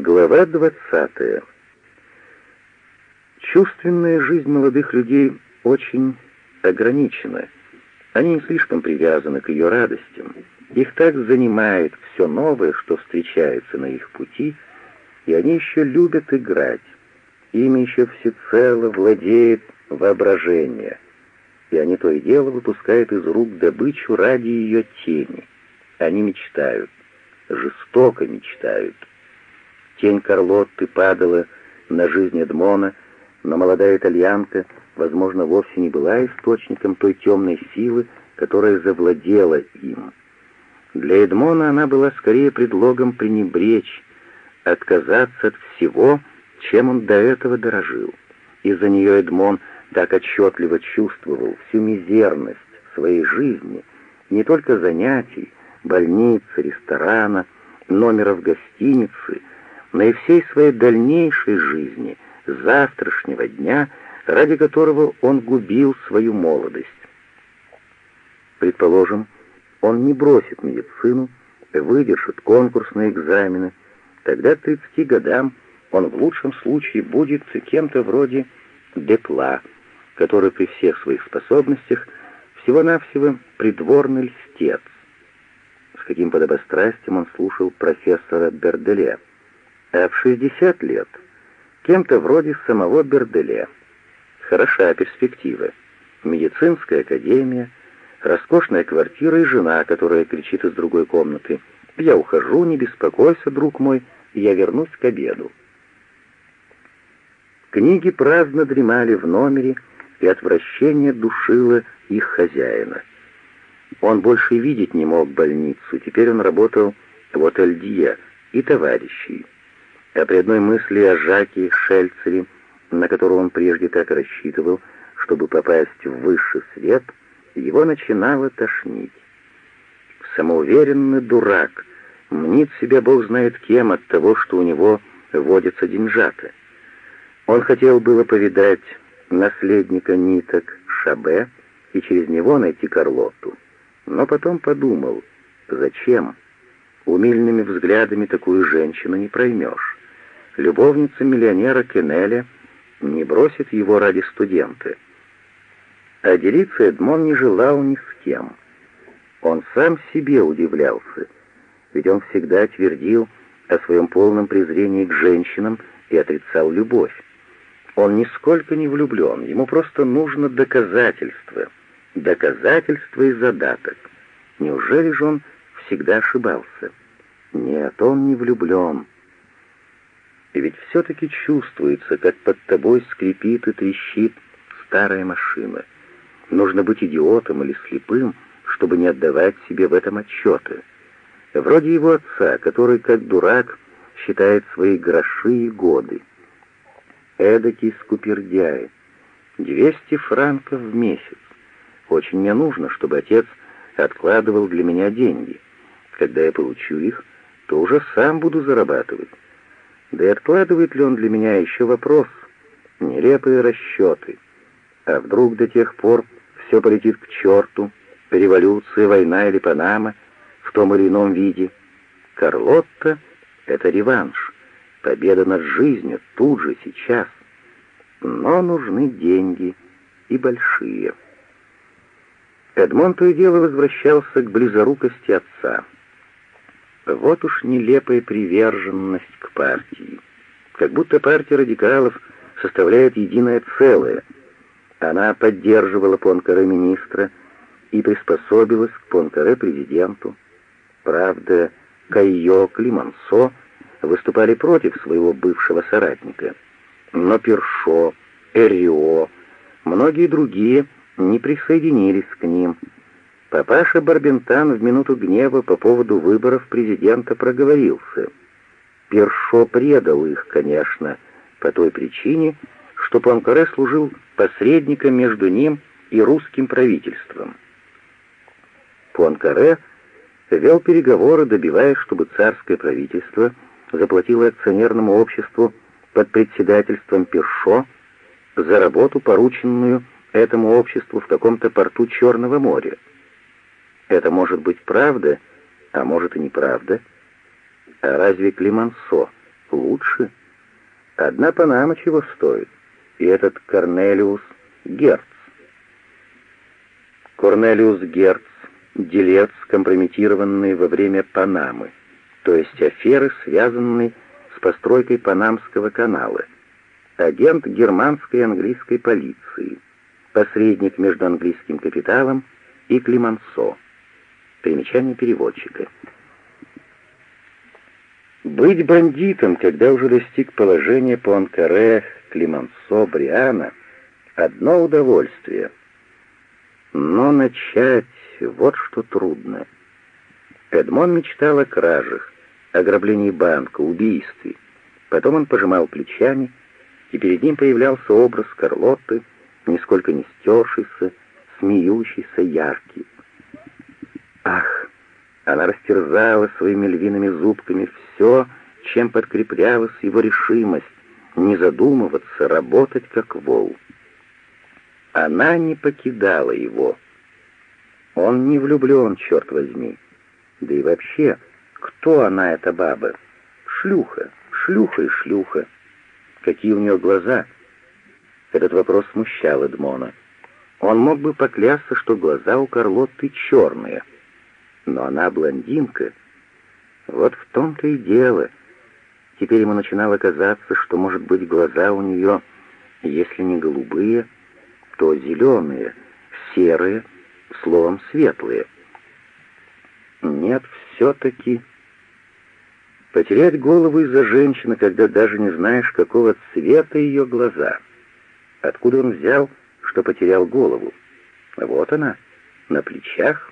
Глава 20. Чувственная жизнь молодых людей очень ограничена. Они не слишком привязаны к ее радостям. Их так занимает все новое, что встречается на их пути, и они еще любят играть. Ими еще всецело владеет воображение, и они то и дело выпускают из рук добычу ради ее тени. Они мечтают, жестоко мечтают. Тень Карлотты падала на жизнь Эдмона, но молодая итальянка, возможно, вовсе не была источником той темной силы, которая завладела им. Для Эдмона она была скорее предлогом пренебречь, отказаться от всего, чем он до этого дорожил. Из-за нее Эдмон так отчетливо чувствовал всю мизерность своей жизни, не только занятий, больницы, ресторана, номера в гостинице, но и всей своей дальнейшей жизни, завтрашнего дня, ради которого он губил свою молодость. Предположим, он не бросит медицину, выдержит конкурсные экзамены, тогда к 30 годам он в лучшем случае будет кем-то вроде Депла, который при всех своих способностях всего-навсего придворный льстец. С каким подобострастием он слушал профессора Берделе а в 60 лет кем-то вроде самого Берделе. Хороша перспектива. Медицинская академия, роскошная квартира и жена, которая кричит из другой комнаты «Я ухожу, не беспокойся, друг мой, я вернусь к обеду». Книги праздно дремали в номере, и отвращение душило их хозяина. Он больше видеть не мог больницу, теперь он работал в отель Дье и товарищей а при одной мысли о Жаке Шельцере, на которого он прежде так рассчитывал, чтобы попасть в высший свет, его начинало тошнить. Самоуверенный дурак, мнит себя бог знает кем от того, что у него водятся деньжата. Он хотел было повидать наследника ниток Шабе и через него найти Карлотту, но потом подумал, зачем? Умильными взглядами такую женщину не проймешь любовница миллионера Кеннеля не бросит его ради студента. А делиться Эдмон не желал ни с кем. Он сам себе удивлялся, ведь он всегда твердил о своем полном презрении к женщинам и отрицал любовь. Он нисколько не влюблен, ему просто нужно доказательство. Доказательство и задаток. Неужели же он всегда ошибался? Нет, он не влюблен. И ведь все-таки чувствуется, как под тобой скрипит и трещит старая машина. Нужно быть идиотом или слепым, чтобы не отдавать себе в этом отчеты. Вроде его отца, который, как дурак, считает свои гроши и годы. Эдакий скупердяй. Двести франков в месяц. Очень мне нужно, чтобы отец откладывал для меня деньги. Когда я получу их, то уже сам буду зарабатывать. Да и откладывает ли он для меня еще вопрос? Нелепые расчеты. А вдруг до тех пор все полетит к черту? Революция, война или Панама в том или ином виде? Карлотта — это реванш. Победа над жизнью тут же, сейчас. Но нужны деньги и большие. Эдмон то и дело возвращался к близорукости отца — вот уж нелепая приверженность к партии. Как будто партия радикалов составляет единое целое. Она поддерживала Понкаре министра и приспособилась к Понкаре президенту. Правда, Кайо, Климансо выступали против своего бывшего соратника. Но Першо, Эрио, многие другие не присоединились к ним – Папаша Барбентан в минуту гнева по поводу выборов президента проговорился. Першо предал их, конечно, по той причине, что Пуанкаре служил посредником между ним и русским правительством. Пуанкаре вел переговоры, добиваясь, чтобы царское правительство заплатило акционерному обществу под председательством Першо за работу, порученную этому обществу в каком-то порту Черного моря. Это может быть правда, а может и неправда. А разве Климансо лучше? Одна Панама чего стоит, и этот Корнелиус Герц. Корнелиус Герц, делец, компрометированный во время Панамы, то есть аферы, связанные с постройкой Панамского канала, агент германской и английской полиции, посредник между английским капиталом и Климансо. Примечание переводчика. Быть бандитом, когда уже достиг положения по Анкаре, Климансо, Бриана — одно удовольствие. Но начать — вот что трудно. Эдмон мечтал о кражах, ограблении банка, убийстве. Потом он пожимал плечами, и перед ним появлялся образ Карлотты, нисколько не стершийся, смеющийся, яркий. Ах, она растерзала своими львиными зубками все, чем подкреплялась его решимость не задумываться, работать как вол. Она не покидала его. Он не влюблен, черт возьми. Да и вообще, кто она, эта баба? Шлюха, шлюха и шлюха. Какие у нее глаза? Этот вопрос смущал Эдмона. Он мог бы поклясться, что глаза у Карлотты черные. Но она блондинка. Вот в том-то и дело. Теперь ему начинало казаться, что, может быть, глаза у нее, если не голубые, то зеленые, серые, словом, светлые. Нет, все-таки... Потерять голову из-за женщины, когда даже не знаешь, какого цвета ее глаза. Откуда он взял, что потерял голову? Вот она, на плечах.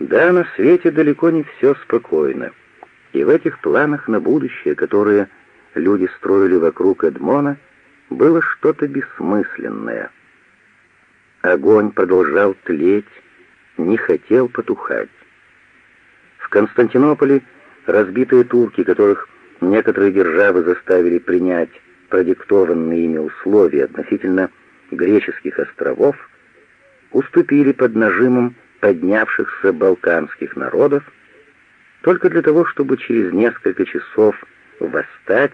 Да, на свете далеко не все спокойно. И в этих планах на будущее, которые люди строили вокруг Эдмона, было что-то бессмысленное. Огонь продолжал тлеть, не хотел потухать. В Константинополе разбитые турки, которых некоторые державы заставили принять продиктованные ими условия относительно греческих островов, уступили под нажимом поднявшихся балканских народов только для того, чтобы через несколько часов восстать,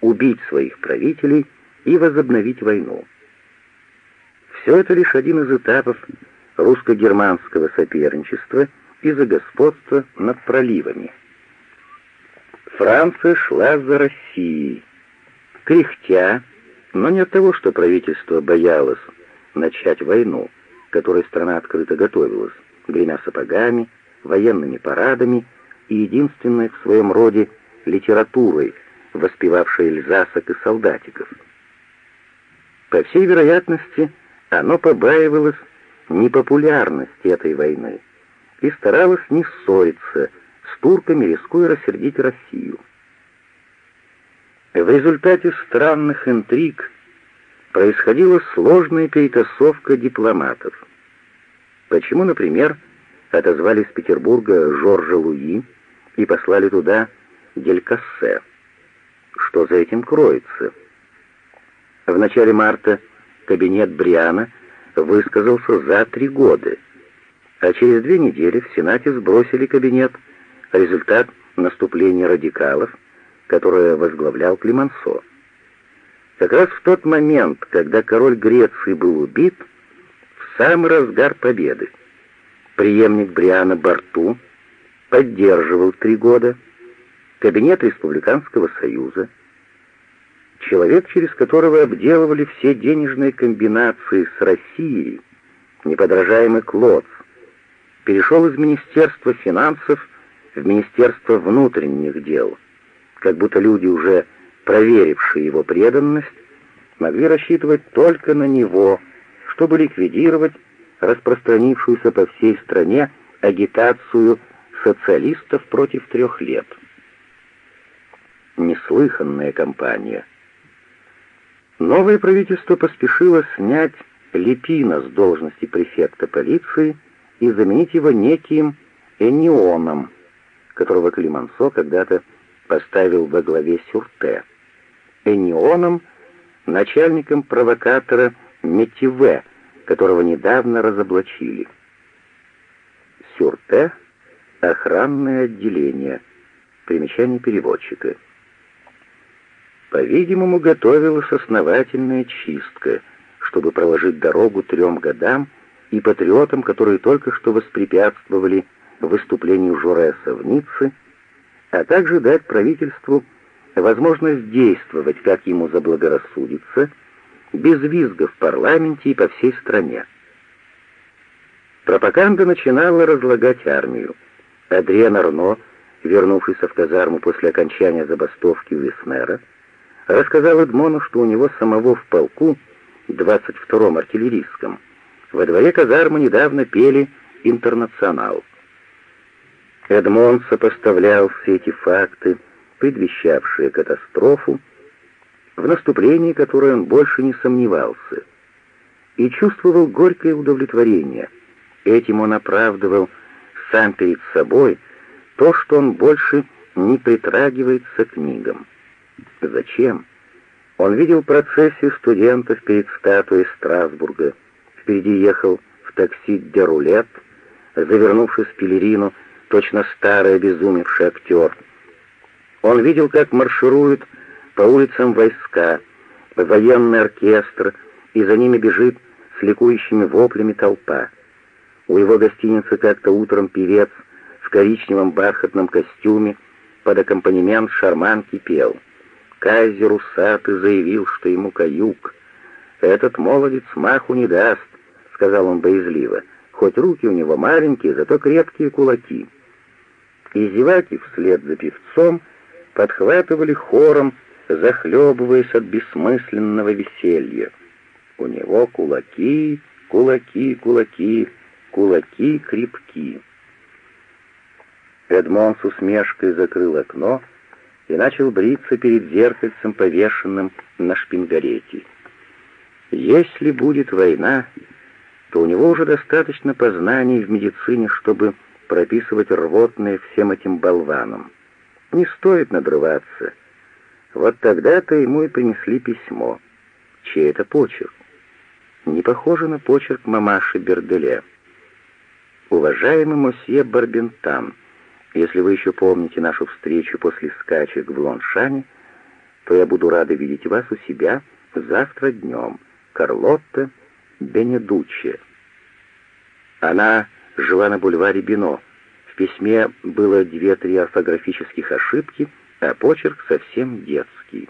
убить своих правителей и возобновить войну. Все это лишь один из этапов русско-германского соперничества из-за господства над проливами. Франция шла за Россией, кряхтя, но не от того, что правительство боялось начать войну, которой страна открыто готовилась, гремя сапогами, военными парадами и единственной в своем роде литературой, воспевавшей льзасок и солдатиков. По всей вероятности, оно побаивалось непопулярности этой войны и старалось не ссориться с турками, рискуя рассердить Россию. В результате странных интриг происходила сложная перетасовка дипломатов. Почему, например, отозвали из Петербурга Жоржа Луи и послали туда Делькассе? Что за этим кроется? В начале марта кабинет Бриана высказался за три года, а через две недели в Сенате сбросили кабинет, результат наступления радикалов, которое возглавлял Климансо. Как раз в тот момент, когда король Греции был убит, в самый разгар победы, преемник Бриана Барту поддерживал три года кабинет Республиканского союза, человек, через которого обделывали все денежные комбинации с Россией, неподражаемый Клоц, перешел из Министерства финансов в Министерство внутренних дел, как будто люди, уже проверившие его преданность, могли рассчитывать только на него, чтобы ликвидировать распространившуюся по всей стране агитацию социалистов против трех лет. Неслыханная кампания — Новое правительство поспешило снять Липина с должности префекта полиции и заменить его неким Энионом, которого Климансо когда-то поставил во главе Сюрте. Энионом, начальником провокатора Метиве, которого недавно разоблачили. Сюрте — охранное отделение. Примечание переводчика. По-видимому, готовилась основательная чистка, чтобы проложить дорогу трем годам и патриотам, которые только что воспрепятствовали выступлению Жореса в Ницце, а также дать правительству возможность действовать, как ему заблагорассудится, без визга в парламенте и по всей стране. Пропаганда начинала разлагать армию. Адриан Арно, вернувшийся в казарму после окончания забастовки у Веснера, рассказал Эдмону, что у него самого в полку, 22-м артиллерийском, во дворе казармы недавно пели «Интернационал». Эдмон сопоставлял все эти факты, предвещавшие катастрофу, в наступлении которое он больше не сомневался, и чувствовал горькое удовлетворение. Этим он оправдывал сам перед собой то, что он больше не притрагивается к книгам. Зачем? Он видел процессию студентов перед статуей Страсбурга. Впереди ехал в такси Дерулет, завернувшись в пелерину, точно старый обезумевший актер. Он видел, как маршируют по улицам войска, военный оркестр, и за ними бежит с ликующими воплями толпа. У его гостиницы как-то утром певец в коричневом бархатном костюме под аккомпанемент шарманки пел. Кайзер усатый заявил, что ему каюк. «Этот молодец маху не даст», — сказал он боязливо, «хоть руки у него маленькие, зато крепкие кулаки». И зеваки вслед за певцом подхватывали хором, захлебываясь от бессмысленного веселья. У него кулаки, кулаки, кулаки, кулаки крепки. Эдмон с усмешкой закрыл окно и начал бриться перед зеркальцем, повешенным на шпингарете. Если будет война, то у него уже достаточно познаний в медицине, чтобы прописывать рвотные всем этим болванам. Не стоит надрываться. Вот тогда-то ему и принесли письмо. Чей это почерк? Не похоже на почерк мамаши Берделе. «Уважаемый мосье Барбентан, если вы еще помните нашу встречу после скачек в Лоншане, то я буду рада видеть вас у себя завтра днем. Карлотта Бенедуччи». Она жила на бульваре Бино. Письме было две-три орфографических ошибки, а почерк совсем детский.